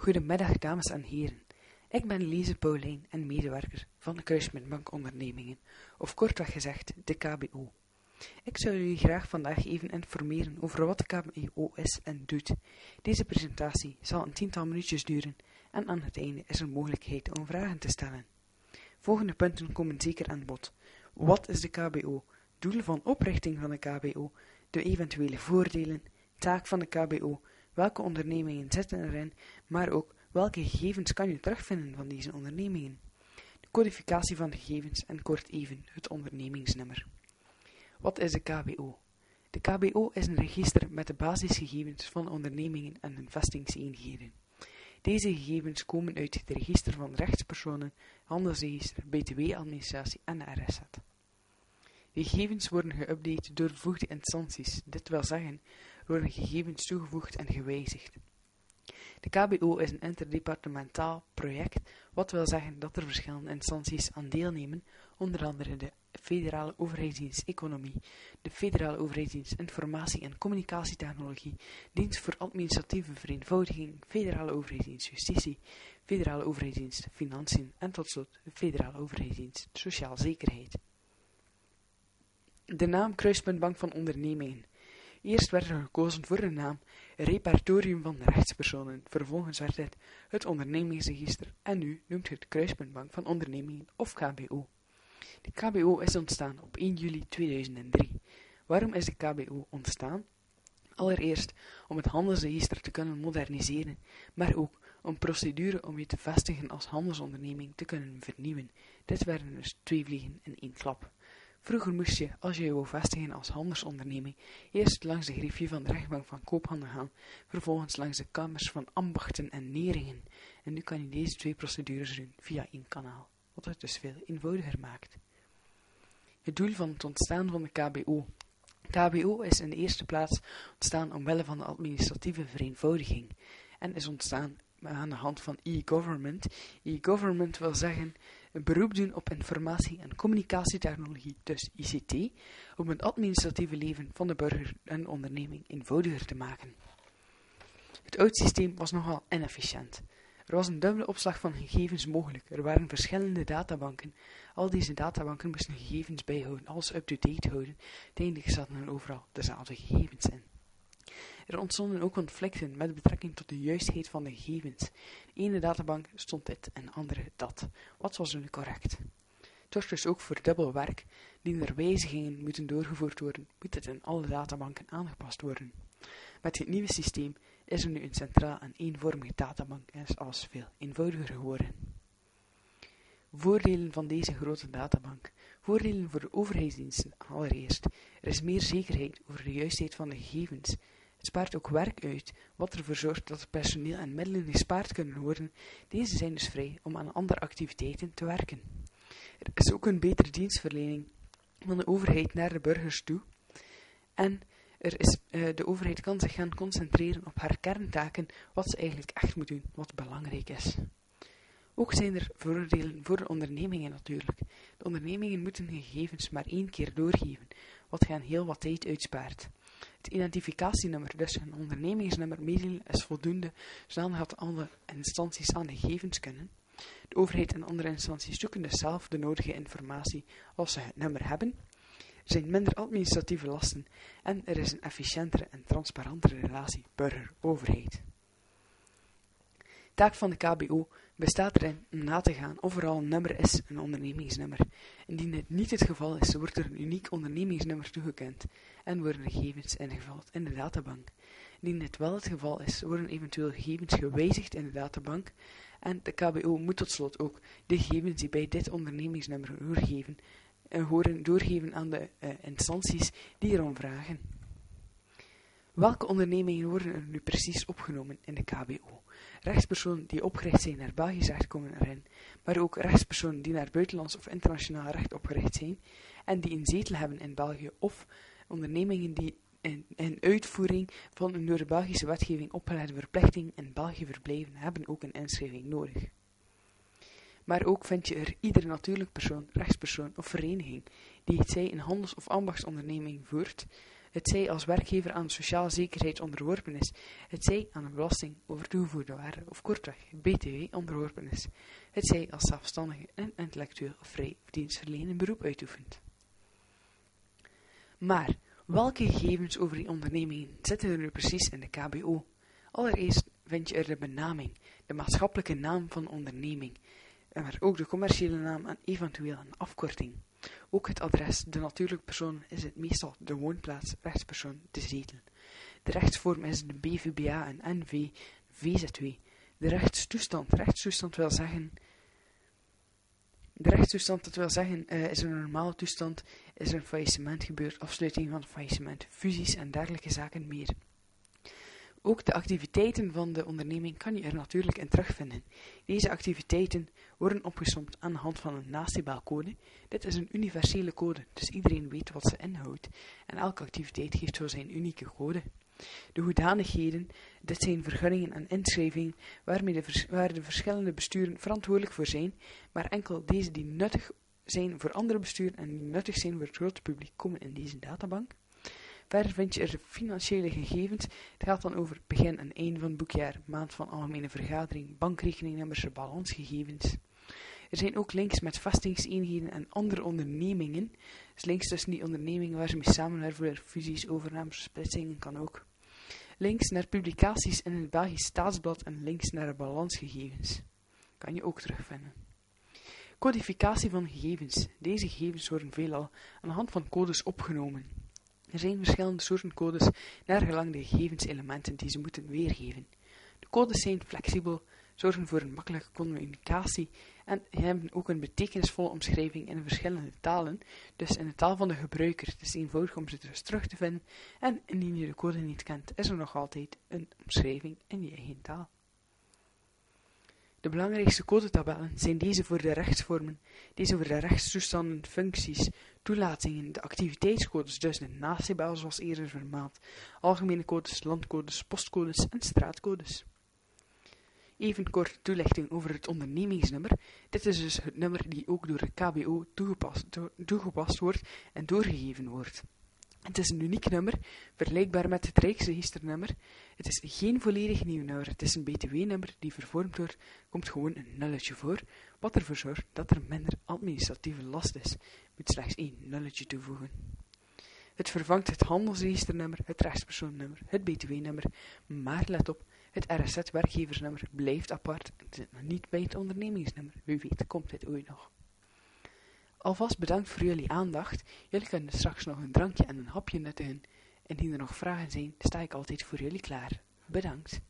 Goedemiddag, dames en heren. Ik ben Lise Paulijn en medewerker van de Kruismuntbank Ondernemingen, of kortweg gezegd de KBO. Ik zou jullie graag vandaag even informeren over wat de KBO is en doet. Deze presentatie zal een tiental minuutjes duren en aan het einde is er mogelijkheid om vragen te stellen. Volgende punten komen zeker aan bod. Wat is de KBO? Doelen van oprichting van de KBO, de eventuele voordelen, taak van de KBO, welke ondernemingen zitten erin, maar ook welke gegevens kan je terugvinden van deze ondernemingen. De codificatie van de gegevens en kort even het ondernemingsnummer. Wat is de KBO? De KBO is een register met de basisgegevens van ondernemingen en hun vestingseenheden. Deze gegevens komen uit het register van rechtspersonen, handelsregister, btw-administratie en RSZ. De gegevens worden geüpdate door bevoegde instanties, dit wil zeggen, worden gegevens toegevoegd en gewijzigd. De KBO is een interdepartementaal project, wat wil zeggen dat er verschillende instanties aan deelnemen, onder andere de Federale Overheidsdienst Economie, de Federale Overheidsdienst Informatie en Communicatietechnologie, Dienst voor Administratieve Vereenvoudiging, Federale Overheidsdienst Justitie, Federale Overheidsdienst Financiën en tot slot de Federale Overheidsdienst Sociaal Zekerheid. De naam Kruispuntbank van Ondernemingen. Eerst werd er gekozen voor de naam Repertorium van rechtspersonen, vervolgens werd het het ondernemingsregister en nu noemt het Kruispuntbank van Ondernemingen of KBO. De KBO is ontstaan op 1 juli 2003. Waarom is de KBO ontstaan? Allereerst om het handelsregister te kunnen moderniseren, maar ook om procedure om je te vestigen als handelsonderneming te kunnen vernieuwen. Dit werden dus twee vliegen in één klap. Vroeger moest je, als je je wou vestigen als handelsonderneming, eerst langs de griffie van de rechtbank van koophandel gaan, vervolgens langs de kamers van ambachten en neringen. En nu kan je deze twee procedures doen via één kanaal, wat het dus veel eenvoudiger maakt. Het doel van het ontstaan van de KBO. KBO is in de eerste plaats ontstaan omwille van de administratieve vereenvoudiging en is ontstaan aan de hand van e-government. E-government wil zeggen een beroep doen op informatie- en communicatietechnologie, dus ICT, om het administratieve leven van de burger en onderneming eenvoudiger te maken. Het oud systeem was nogal inefficiënt. Er was een dubbele opslag van gegevens mogelijk. Er waren verschillende databanken. Al deze databanken moesten gegevens bijhouden, alles up-to-date houden. Uiteindelijk zaten er overal dezelfde gegevens in. Er ontstonden ook conflicten met betrekking tot de juistheid van de gegevens. In ene databank stond dit en andere dat. Wat was nu correct? Toch dus ook voor dubbel werk, die er wijzigingen moeten doorgevoerd worden, moet het in alle databanken aangepast worden. Met het nieuwe systeem is er nu een centraal en eenvormige databank en is alles veel eenvoudiger geworden. Voordelen van deze grote databank. Voordelen voor de overheidsdiensten allereerst. Er is meer zekerheid over de juistheid van de gegevens. Het spaart ook werk uit, wat ervoor zorgt dat het personeel en middelen gespaard kunnen worden. Deze zijn dus vrij om aan andere activiteiten te werken. Er is ook een betere dienstverlening van de overheid naar de burgers toe. En er is, uh, de overheid kan zich gaan concentreren op haar kerntaken, wat ze eigenlijk echt moet doen, wat belangrijk is. Ook zijn er voordelen voor de ondernemingen natuurlijk. De ondernemingen moeten gegevens maar één keer doorgeven, wat hen heel wat tijd uitspaart. Het identificatienummer, dus een ondernemingsnummer, mededelen is voldoende, zodat alle instanties aan de gegevens kunnen. De overheid en andere instanties zoeken dus zelf de nodige informatie als ze het nummer hebben. Er zijn minder administratieve lasten en er is een efficiëntere en transparantere relatie burger-overheid. Taak van de KBO bestaat erin om na te gaan of er al een nummer is, een ondernemingsnummer. Indien dit niet het geval is, wordt er een uniek ondernemingsnummer toegekend en worden de gegevens ingevuld in de databank. Indien dit wel het geval is, worden eventueel gegevens gewijzigd in de databank en de KBO moet tot slot ook de gegevens die bij dit ondernemingsnummer uh, horen doorgeven aan de uh, instanties die erom vragen. Welke ondernemingen worden er nu precies opgenomen in de KBO? Rechtspersonen die opgericht zijn naar Belgisch recht komen erin, maar ook rechtspersonen die naar buitenlands of internationaal recht opgericht zijn en die een zetel hebben in België of ondernemingen die in, in uitvoering van een door de Belgische wetgeving opgelegde verplichting in België verblijven, hebben ook een inschrijving nodig. Maar ook vind je er iedere natuurlijk persoon, rechtspersoon of vereniging die het zij een handels- of ambachtsonderneming voert, het zij als werkgever aan sociale zekerheid onderworpen is, het zij aan een belasting over toegevoegde waarde of kortweg BTW onderworpen is, het zij als zelfstandige en intellectueel of vrij of dienstverlenend beroep uitoefent. Maar welke gegevens over die ondernemingen zitten er nu precies in de KBO? Allereerst vind je er de benaming, de maatschappelijke naam van de onderneming, maar ook de commerciële naam en eventueel een afkorting. Ook het adres, de natuurlijke persoon, is het meestal de woonplaats, rechtspersoon, de zetel. De rechtsvorm is de BVBA en NV, VZW. De rechtstoestand, rechtstoestand wil zeggen... De rechtstoestand, dat wil zeggen, uh, is een normale toestand, is er een faillissement gebeurd, afsluiting van faillissement, fusies en dergelijke zaken meer. Ook de activiteiten van de onderneming kan je er natuurlijk in terugvinden. Deze activiteiten worden opgesomd aan de hand van een NACBAL-code. Dit is een universele code, dus iedereen weet wat ze inhoudt. En elke activiteit geeft zo zijn unieke code. De hoedanigheden, dit zijn vergunningen en inschrijvingen waarmee de waar de verschillende besturen verantwoordelijk voor zijn, maar enkel deze die nuttig zijn voor andere besturen en die nuttig zijn voor het grote publiek komen in deze databank. Verder vind je er financiële gegevens. Het gaat dan over begin en einde van het boekjaar, maand van algemene vergadering, bankrekeningnummers, balansgegevens. Er zijn ook links met vestigingseenheden en andere ondernemingen. Dus links tussen die ondernemingen waar ze mee samenwerken voor fusies, overnames, splitsingen kan ook. Links naar publicaties in het Belgisch Staatsblad en links naar balansgegevens. Kan je ook terugvinden. Codificatie van gegevens. Deze gegevens worden veelal aan de hand van codes opgenomen. Er zijn verschillende soorten codes naar gelang de gegevenselementen die ze moeten weergeven. De codes zijn flexibel, zorgen voor een makkelijke communicatie en hebben ook een betekenisvolle omschrijving in verschillende talen, dus in de taal van de gebruiker. Het is eenvoudig om ze dus terug te vinden en indien je de code niet kent, is er nog altijd een omschrijving in je eigen taal. De belangrijkste codetabellen zijn deze voor de rechtsvormen, deze voor de rechtstoestanden, functies, toelatingen, de activiteitscodes, dus de natiebel zoals eerder vermeld, algemene codes, landcodes, postcodes en straatcodes. Even kort toelichting over het ondernemingsnummer. Dit is dus het nummer die ook door de KBO toegepast, toegepast wordt en doorgegeven wordt. Het is een uniek nummer, vergelijkbaar met het Rijksregisternummer. Het is geen volledig nieuw nummer, het is een btw-nummer die vervormd wordt, komt gewoon een nulletje voor, wat ervoor zorgt dat er minder administratieve last is. Je moet slechts één nulletje toevoegen. Het vervangt het handelsregisternummer, het rechtspersoonnummer, het btw-nummer, maar let op, het RSZ-werkgeversnummer blijft apart en zit nog niet bij het ondernemingsnummer. Wie weet komt dit ooit nog. Alvast bedankt voor jullie aandacht. Jullie kunnen straks nog een drankje en een hapje nuttigen. Indien er nog vragen zijn, sta ik altijd voor jullie klaar. Bedankt.